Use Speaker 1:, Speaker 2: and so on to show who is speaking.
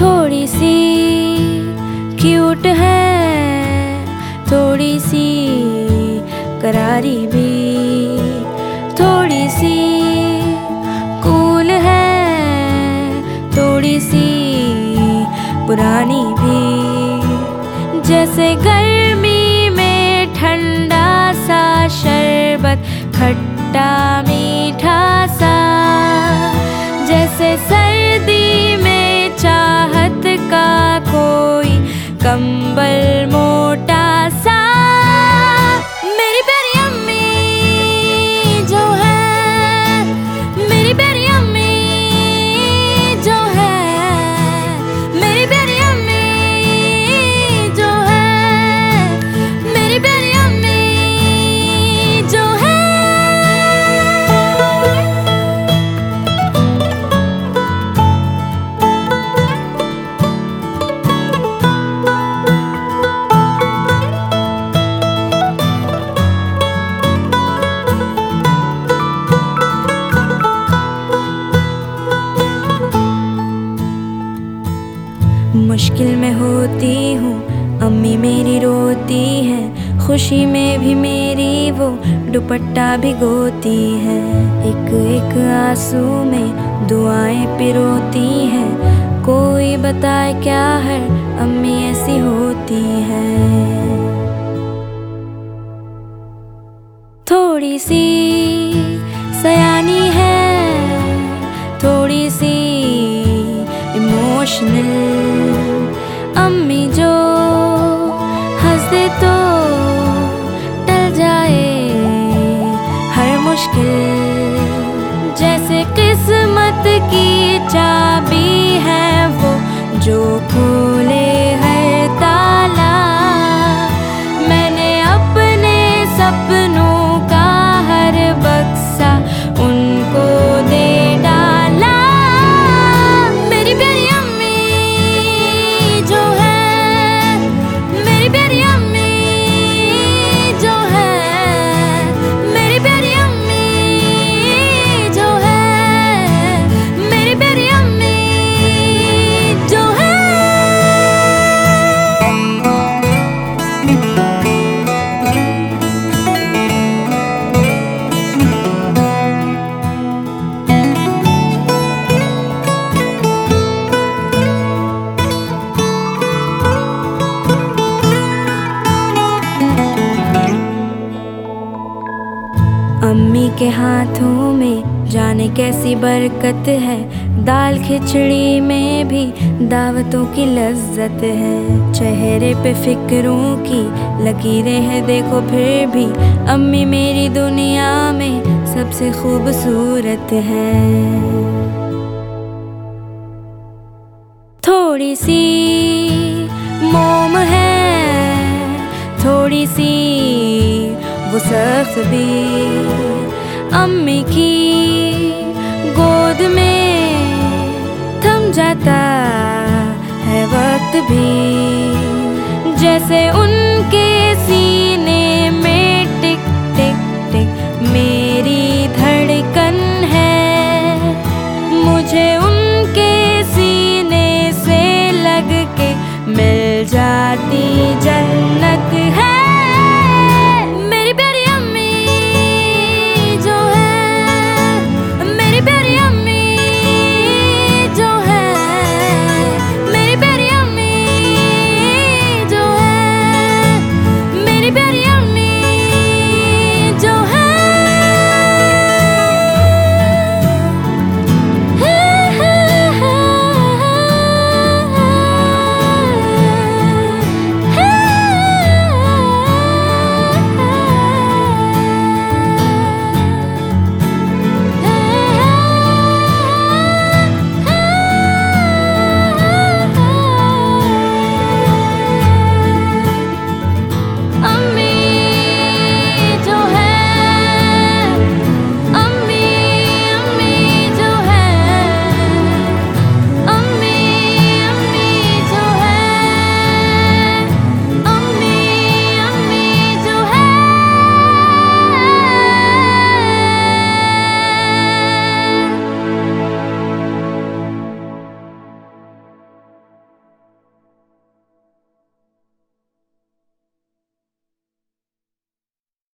Speaker 1: थोड़ी सी क्यूट है थोड़ी सी करारी भी थोड़ी सी कूल है थोड़ी सी पुरानी भी। जैसे गर्मी में ठंडा सा शरबत, खट्टा होती हूँ। अम्मी मेरी रोती है। खुशी में भी मेरी वो दुपट्टा भिगोती है। एक एक आँसू में दुआएँ पिरोती हैं। कोई बताए क्या है? अम्मी ऐसी होती है। थोड़ी सी सयानी है। थोड़ी सी इमोशनल अम्मी जो हंस दे तो टल जाए हर मुश्किल जैसे किस्मत की चाबी अम्मी के हाथों में जाने कैसी बरकत है? दाल खिचड़ी में भी दावतों की लज्जत है। चेहरे पे फिक्रों की लकीरें हैं, देखो फिर भी अम्मी मेरी दुनिया में सबसे खूबसूरत है। थोड़ी सी मोम है, थोड़ी सी सख्त भी। अम्मी की गोद में थम जाता है वक्त भी। जैसे उनके